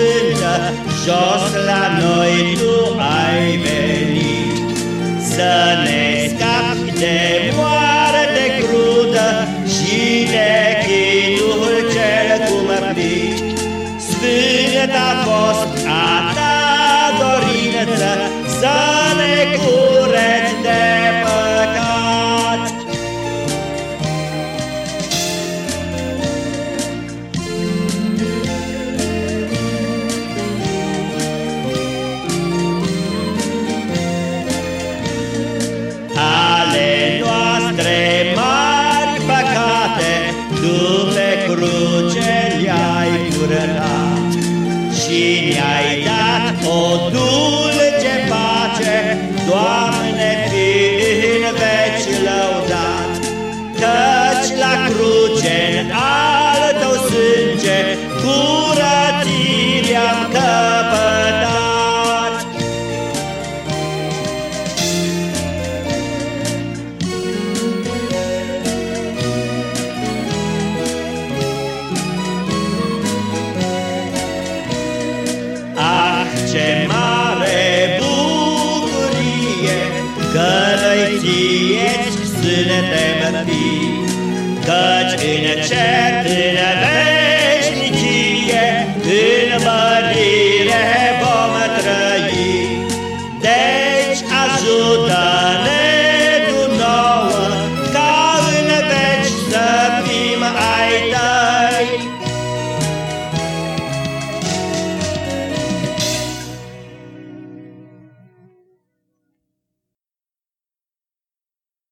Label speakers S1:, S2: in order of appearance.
S1: stână, jos la noi tu ai venit. Să ne scapi de moarte crudă și de chinul cel cum pici. Stână a fost a ta dorință, mi-ai dat o dulce pace, Doamne, ce mare bucurie Că noi ție suntem fi Căci în cer